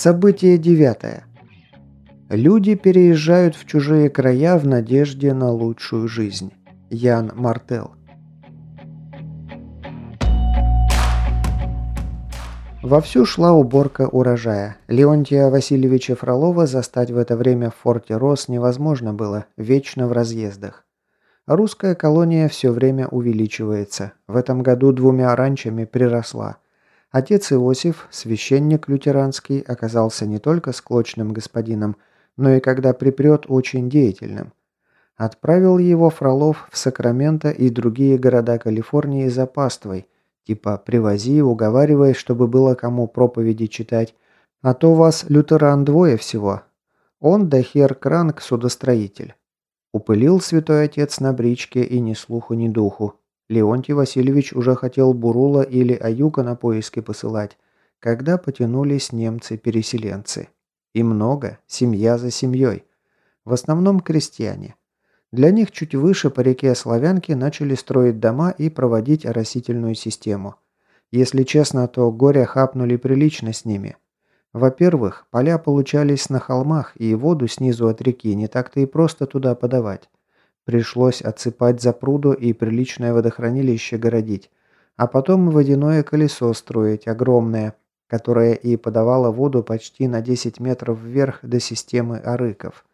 Событие девятое. Люди переезжают в чужие края в надежде на лучшую жизнь. Ян Мартел. Вовсю шла уборка урожая. Леонтия Васильевича Фролова застать в это время в форте Рос невозможно было, вечно в разъездах. Русская колония все время увеличивается. В этом году двумя ранчами приросла. Отец Иосиф, священник лютеранский, оказался не только склочным господином, но и когда припрет очень деятельным. Отправил его Фролов в Сакраменто и другие города Калифорнии за паствой – Типа привози, уговаривай, чтобы было кому проповеди читать. А то вас лютеран двое всего. Он да хер Кранк судостроитель. Упылил святой отец на бричке и ни слуху, ни духу. Леонтий Васильевич уже хотел Бурула или Аюка на поиски посылать, когда потянулись немцы-переселенцы. И много, семья за семьей. В основном крестьяне. Для них чуть выше по реке Славянки начали строить дома и проводить оросительную систему. Если честно, то горе хапнули прилично с ними. Во-первых, поля получались на холмах, и воду снизу от реки не так-то и просто туда подавать. Пришлось отсыпать за пруду и приличное водохранилище городить, а потом водяное колесо строить, огромное, которое и подавало воду почти на 10 метров вверх до системы арыков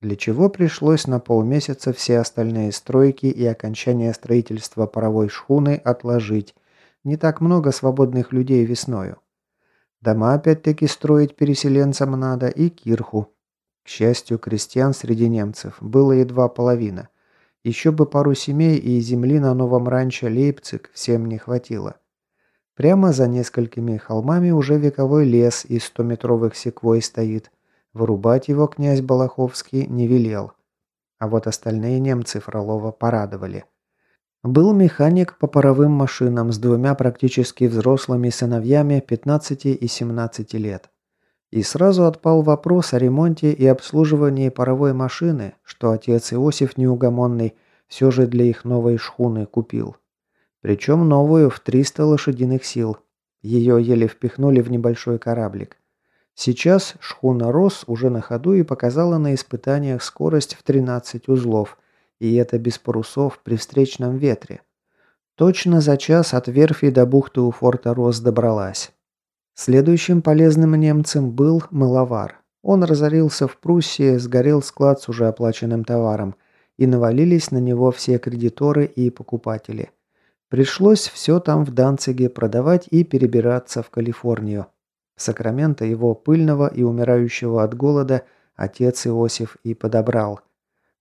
для чего пришлось на полмесяца все остальные стройки и окончание строительства паровой шхуны отложить. Не так много свободных людей весною. Дома опять-таки строить переселенцам надо и кирху. К счастью, крестьян среди немцев было едва половина. Еще бы пару семей и земли на новом ранчо Лейпциг всем не хватило. Прямо за несколькими холмами уже вековой лес из стометровых секвой стоит – Вырубать его князь Балаховский не велел. А вот остальные немцы Фролова порадовали. Был механик по паровым машинам с двумя практически взрослыми сыновьями 15 и 17 лет. И сразу отпал вопрос о ремонте и обслуживании паровой машины, что отец Иосиф неугомонный все же для их новой шхуны купил. Причем новую в 300 лошадиных сил. Ее еле впихнули в небольшой кораблик. Сейчас шхуна «Рос» уже на ходу и показала на испытаниях скорость в 13 узлов, и это без парусов при встречном ветре. Точно за час от верфи до бухты у форта «Рос» добралась. Следующим полезным немцем был мыловар. Он разорился в Пруссии, сгорел склад с уже оплаченным товаром, и навалились на него все кредиторы и покупатели. Пришлось все там в Данциге продавать и перебираться в Калифорнию. Сакраменто его пыльного и умирающего от голода отец Иосиф и подобрал.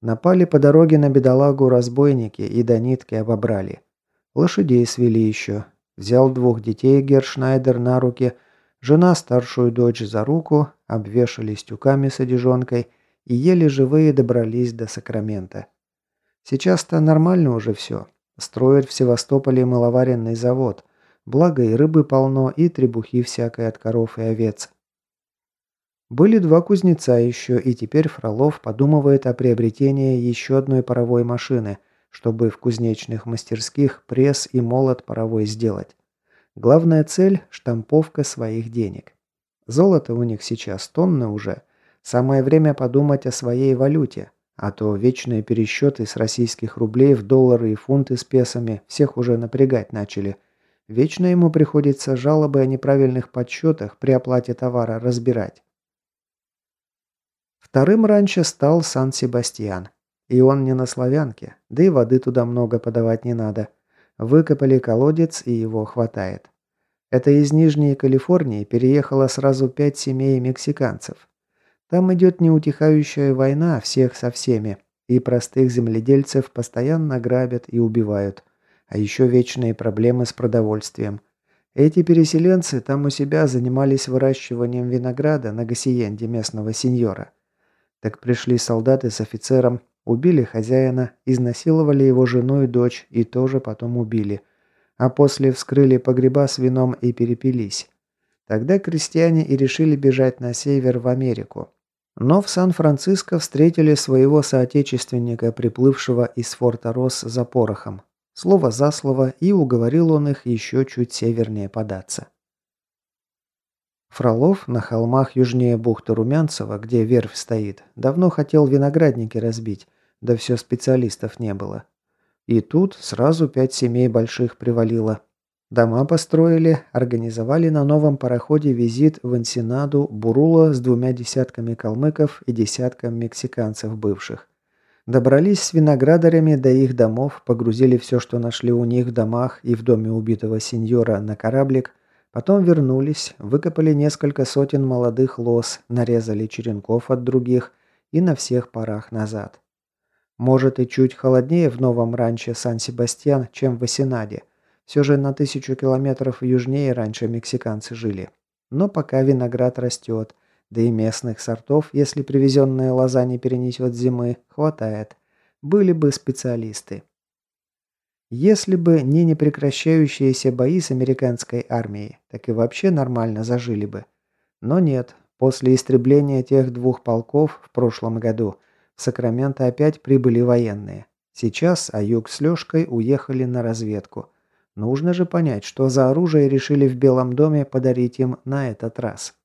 Напали по дороге на бедолагу разбойники и до нитки обобрали. Лошадей свели еще. Взял двух детей Гершнайдер на руки, жена старшую дочь за руку, обвешались тюками с одежонкой и еле живые добрались до Сакрамента. Сейчас-то нормально уже все. Строят в Севастополе мыловаренный завод. Благо и рыбы полно, и требухи всякой от коров и овец. Были два кузнеца еще, и теперь Фролов подумывает о приобретении еще одной паровой машины, чтобы в кузнечных мастерских пресс и молот паровой сделать. Главная цель – штамповка своих денег. Золото у них сейчас тонны уже. Самое время подумать о своей валюте, а то вечные пересчеты с российских рублей в доллары и фунты с песами всех уже напрягать начали – Вечно ему приходится жалобы о неправильных подсчетах при оплате товара разбирать. Вторым раньше стал Сан-Себастьян. И он не на славянке, да и воды туда много подавать не надо. Выкопали колодец, и его хватает. Это из Нижней Калифорнии переехало сразу пять семей мексиканцев. Там идет неутихающая война всех со всеми, и простых земледельцев постоянно грабят и убивают. А еще вечные проблемы с продовольствием. Эти переселенцы там у себя занимались выращиванием винограда на гасиенде местного сеньора. Так пришли солдаты с офицером, убили хозяина, изнасиловали его жену и дочь и тоже потом убили. А после вскрыли погреба с вином и перепились. Тогда крестьяне и решили бежать на север в Америку. Но в Сан-Франциско встретили своего соотечественника, приплывшего из форта Росс за порохом. Слово за слово, и уговорил он их еще чуть севернее податься. Фролов на холмах южнее бухты Румянцева, где верфь стоит, давно хотел виноградники разбить, да все специалистов не было. И тут сразу пять семей больших привалило. Дома построили, организовали на новом пароходе визит в Энсенаду Бурула с двумя десятками калмыков и десятком мексиканцев бывших. Добрались с виноградарями до их домов, погрузили все, что нашли у них в домах и в доме убитого сеньора на кораблик, Потом вернулись, выкопали несколько сотен молодых лос, нарезали черенков от других и на всех парах назад. Может и чуть холоднее в новом ранче Сан-Себастьян, чем в Асенаде. Все же на тысячу километров южнее раньше мексиканцы жили. Но пока виноград растет, да и местных сортов, если привезенная лоза не перенесет зимы, хватает. Были бы специалисты. Если бы не непрекращающиеся бои с американской армией, так и вообще нормально зажили бы. Но нет, после истребления тех двух полков в прошлом году в Сакраменто опять прибыли военные. Сейчас Аюк с Лёшкой уехали на разведку. Нужно же понять, что за оружие решили в Белом доме подарить им на этот раз.